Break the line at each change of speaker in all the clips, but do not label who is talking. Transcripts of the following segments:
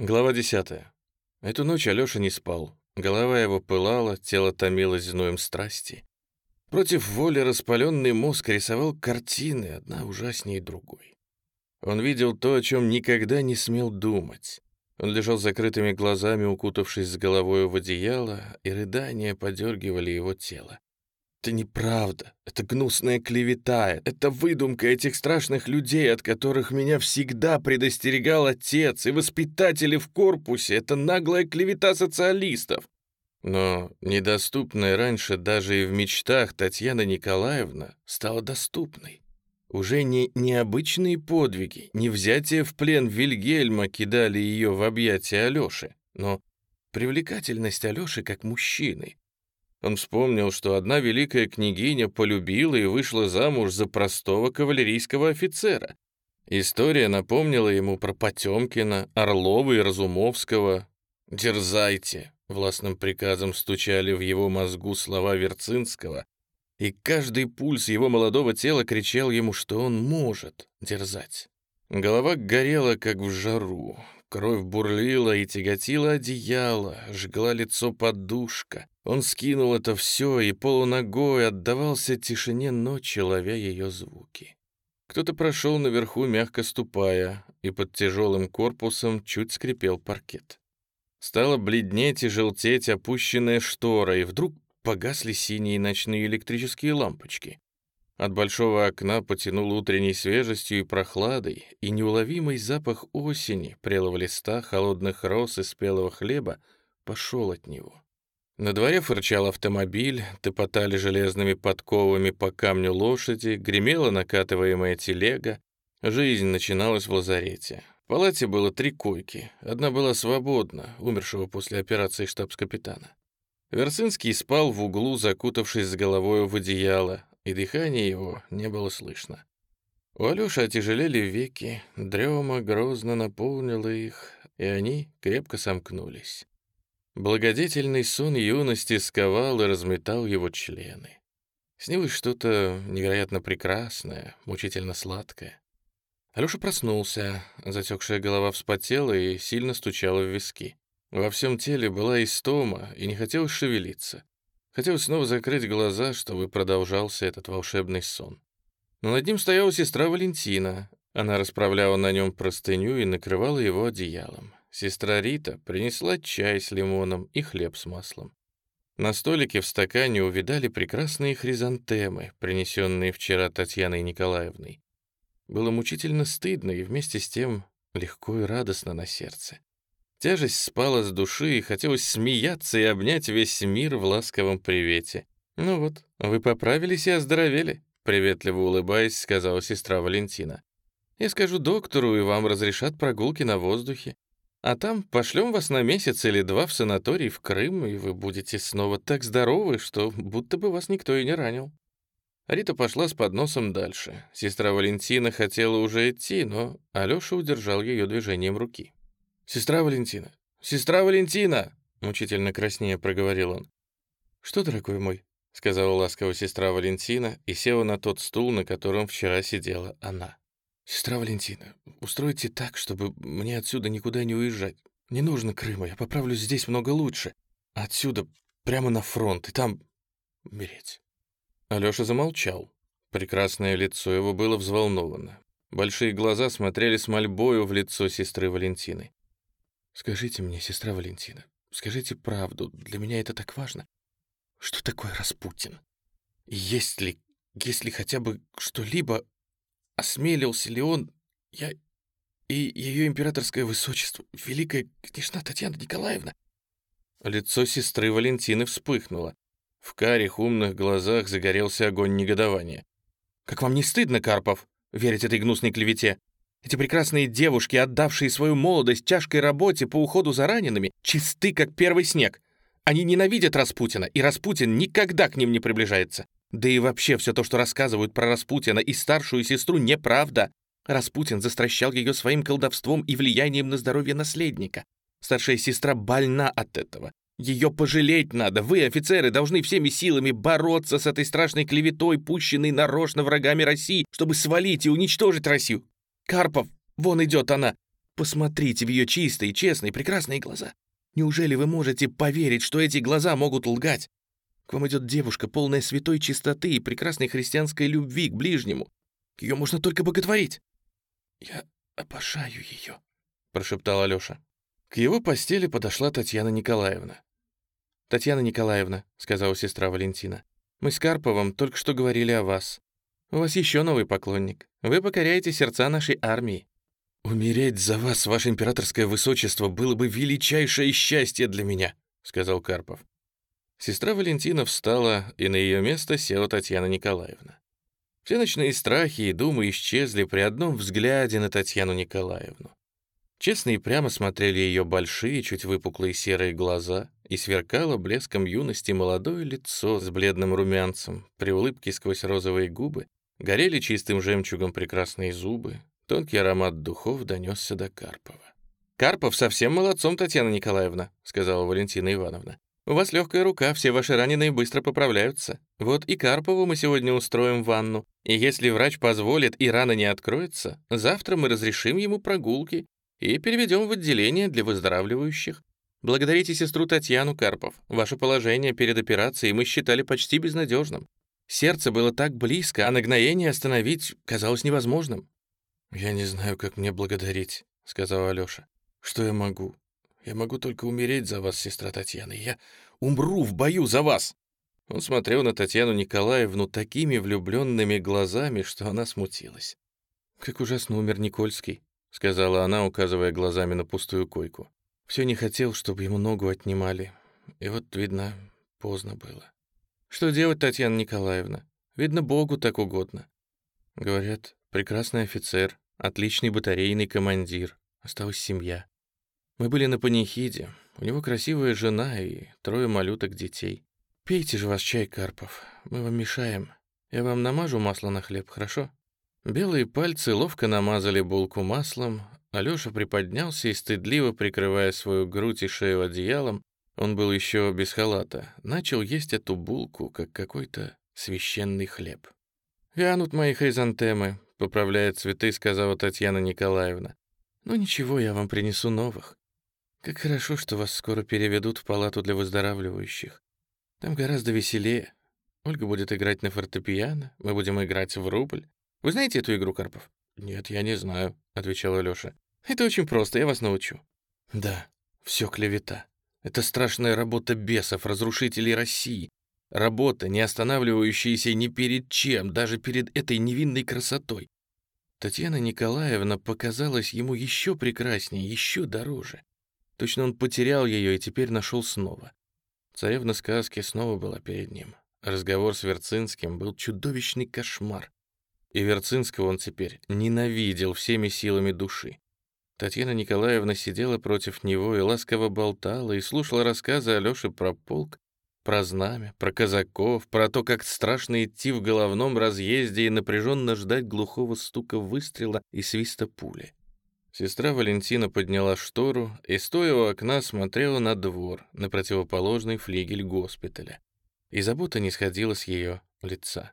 Глава 10. Эту ночь Алёша не спал. Голова его пылала, тело томилось зноем страсти. Против воли распаленный мозг рисовал картины, одна ужаснее другой. Он видел то, о чем никогда не смел думать. Он лежал с закрытыми глазами, укутавшись с головой в одеяло, и рыдания подергивали его тело. Это неправда, это гнусная клевета, это выдумка этих страшных людей, от которых меня всегда предостерегал отец и воспитатели в корпусе, это наглая клевета социалистов. Но недоступная раньше даже и в мечтах Татьяна Николаевна стала доступной. Уже не необычные подвиги, не взятие в плен Вильгельма кидали ее в объятия Алёши, но привлекательность Алёши как мужчины, он вспомнил, что одна великая княгиня полюбила и вышла замуж за простого кавалерийского офицера. История напомнила ему про Потемкина, Орлова и Разумовского. «Дерзайте!» — властным приказом стучали в его мозгу слова Верцинского, и каждый пульс его молодого тела кричал ему, что он может дерзать. Голова горела, как в жару. Кровь бурлила и тяготила одеяло, жгла лицо подушка. Он скинул это все и полуногой отдавался тишине ночи, ловя ее звуки. Кто-то прошел наверху, мягко ступая, и под тяжелым корпусом чуть скрипел паркет. Стало бледнеть и желтеть опущенная штора, и вдруг погасли синие ночные электрические лампочки. От большого окна потянул утренней свежестью и прохладой, и неуловимый запах осени, прелого листа, холодных роз и спелого хлеба пошел от него. На дворе фырчал автомобиль, топотали железными подковами по камню лошади, гремела накатываемая телега. Жизнь начиналась в лазарете. В палате было три койки. Одна была свободна, умершего после операции штабс-капитана. Версинский спал в углу, закутавшись с головой в одеяло, и дыхание его не было слышно. У Алёши отяжелели веки, дрема грозно наполнила их, и они крепко сомкнулись. Благодетельный сон юности сковал и разметал его члены. Снилось что-то невероятно прекрасное, мучительно сладкое. Алёша проснулся, затекшая голова вспотела и сильно стучала в виски. Во всем теле была истома, и не хотелось шевелиться. Хотелось снова закрыть глаза, чтобы продолжался этот волшебный сон. Но над ним стояла сестра Валентина. Она расправляла на нем простыню и накрывала его одеялом. Сестра Рита принесла чай с лимоном и хлеб с маслом. На столике в стакане увидали прекрасные хризантемы, принесенные вчера Татьяной Николаевной. Было мучительно стыдно и вместе с тем легко и радостно на сердце. Тяжесть спала с души, и хотелось смеяться и обнять весь мир в ласковом привете. «Ну вот, вы поправились и оздоровели», — приветливо улыбаясь, сказала сестра Валентина. «Я скажу доктору, и вам разрешат прогулки на воздухе. А там пошлем вас на месяц или два в санаторий в Крым, и вы будете снова так здоровы, что будто бы вас никто и не ранил». Рита пошла с подносом дальше. Сестра Валентина хотела уже идти, но Алёша удержал ее движением руки. «Сестра Валентина! Сестра Валентина!» — мучительно краснее проговорил он. «Что, дорогой мой?» — сказала ласково сестра Валентина и села на тот стул, на котором вчера сидела она. «Сестра Валентина, устройте так, чтобы мне отсюда никуда не уезжать. Не нужно Крыма, я поправлюсь здесь много лучше. отсюда прямо на фронт, и там умереть». Алёша замолчал. Прекрасное лицо его было взволновано. Большие глаза смотрели с мольбою в лицо сестры Валентины. Скажите мне, сестра Валентина, скажите правду, для меня это так важно. Что такое Распутин? Есть ли, есть ли хотя бы что-либо, осмелился ли он, я и ее императорское высочество, великая княжна Татьяна Николаевна? Лицо сестры Валентины вспыхнуло. В карих умных глазах загорелся огонь негодования. «Как вам не стыдно, Карпов, верить этой гнусной клевете? Эти прекрасные девушки, отдавшие свою молодость тяжкой работе по уходу за ранеными, чисты, как первый снег. Они ненавидят Распутина, и Распутин никогда к ним не приближается. Да и вообще все то, что рассказывают про Распутина и старшую сестру, неправда. Распутин застращал ее своим колдовством и влиянием на здоровье наследника. Старшая сестра больна от этого. Ее пожалеть надо. Вы, офицеры, должны всеми силами бороться с этой страшной клеветой, пущенной нарочно врагами России, чтобы свалить и уничтожить Россию. «Карпов, вон идет она! Посмотрите в ее чистые, честные, прекрасные глаза. Неужели вы можете поверить, что эти глаза могут лгать? К вам идет девушка, полная святой чистоты и прекрасной христианской любви к ближнему. Ее можно только боготворить. «Я обожаю ее», — прошептал Алёша. К его постели подошла Татьяна Николаевна. «Татьяна Николаевна», — сказала сестра Валентина, «мы с Карповым только что говорили о вас. У вас еще новый поклонник. Вы покоряете сердца нашей армии». «Умереть за вас, ваше императорское высочество, было бы величайшее счастье для меня», — сказал Карпов. Сестра Валентина встала, и на ее место села Татьяна Николаевна. Все ночные страхи и думы исчезли при одном взгляде на Татьяну Николаевну. Честно и прямо смотрели ее большие, чуть выпуклые серые глаза, и сверкало блеском юности молодое лицо с бледным румянцем, при улыбке сквозь розовые губы, горели чистым жемчугом прекрасные зубы, тонкий аромат духов донесся до Карпова. «Карпов совсем молодцом, Татьяна Николаевна», — сказала Валентина Ивановна. У вас легкая рука, все ваши раненые быстро поправляются. Вот и Карпову мы сегодня устроим ванну. И если врач позволит и рана не откроется, завтра мы разрешим ему прогулки и переведем в отделение для выздоравливающих. Благодарите сестру Татьяну Карпов. Ваше положение перед операцией мы считали почти безнадежным. Сердце было так близко, а нагноение остановить казалось невозможным. «Я не знаю, как мне благодарить», — сказал Алёша. «Что я могу? Я могу только умереть за вас, сестра Татьяна. Я умру в бою за вас!» Он смотрел на Татьяну Николаевну такими влюбленными глазами, что она смутилась. «Как ужасно умер Никольский», — сказала она, указывая глазами на пустую койку. «Все не хотел, чтобы ему ногу отнимали. И вот, видно, поздно было. Что делать, Татьяна Николаевна? Видно, Богу так угодно. Говорят, прекрасный офицер, отличный батарейный командир. Осталась семья. Мы были на панихиде. У него красивая жена и трое малюток детей. Пейте же вас чай, Карпов. Мы вам мешаем. Я вам намажу масло на хлеб, хорошо?» Белые пальцы ловко намазали булку маслом. Алёша приподнялся и, стыдливо прикрывая свою грудь и шею одеялом, он был еще без халата, начал есть эту булку, как какой-то священный хлеб. «Вянут мои хризантемы», — поправляя цветы, сказала Татьяна Николаевна. «Ну ничего, я вам принесу новых. Как хорошо, что вас скоро переведут в палату для выздоравливающих. Там гораздо веселее. Ольга будет играть на фортепиано, мы будем играть в рубль. Вы знаете эту игру, Карпов? Нет, я не знаю, отвечал Алёша. Это очень просто, я вас научу. Да, все клевета. Это страшная работа бесов, разрушителей России. Работа, не останавливающаяся ни перед чем, даже перед этой невинной красотой. Татьяна Николаевна показалась ему еще прекраснее, еще дороже. Точно он потерял ее и теперь нашел снова. Царевна сказки снова была перед ним. Разговор с Верцинским был чудовищный кошмар. И Верцинского он теперь ненавидел всеми силами души. Татьяна Николаевна сидела против него и ласково болтала, и слушала рассказы Алёши про полк, про знамя, про казаков, про то, как страшно идти в головном разъезде и напряженно ждать глухого стука выстрела и свиста пули. Сестра Валентина подняла штору и, стоя у окна, смотрела на двор, на противоположный флигель госпиталя. И забота не сходила с ее лица.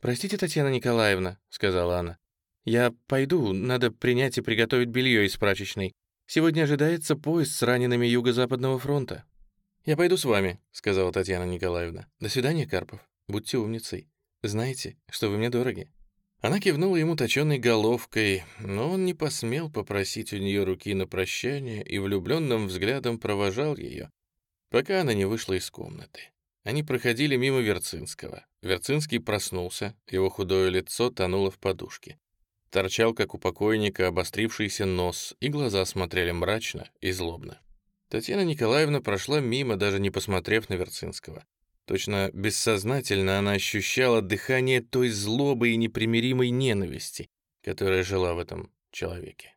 «Простите, Татьяна Николаевна», — сказала она. «Я пойду, надо принять и приготовить белье из прачечной. Сегодня ожидается поезд с ранеными Юго-Западного фронта». «Я пойду с вами», — сказала Татьяна Николаевна. «До свидания, Карпов. Будьте умницей. Знаете, что вы мне дороги». Она кивнула ему точенной головкой, но он не посмел попросить у нее руки на прощание и влюбленным взглядом провожал ее, пока она не вышла из комнаты. Они проходили мимо Верцинского. Верцинский проснулся, его худое лицо тонуло в подушке. Торчал, как у покойника, обострившийся нос, и глаза смотрели мрачно и злобно. Татьяна Николаевна прошла мимо, даже не посмотрев на Верцинского. Точно бессознательно она ощущала дыхание той злобы и непримиримой ненависти, которая жила в этом человеке.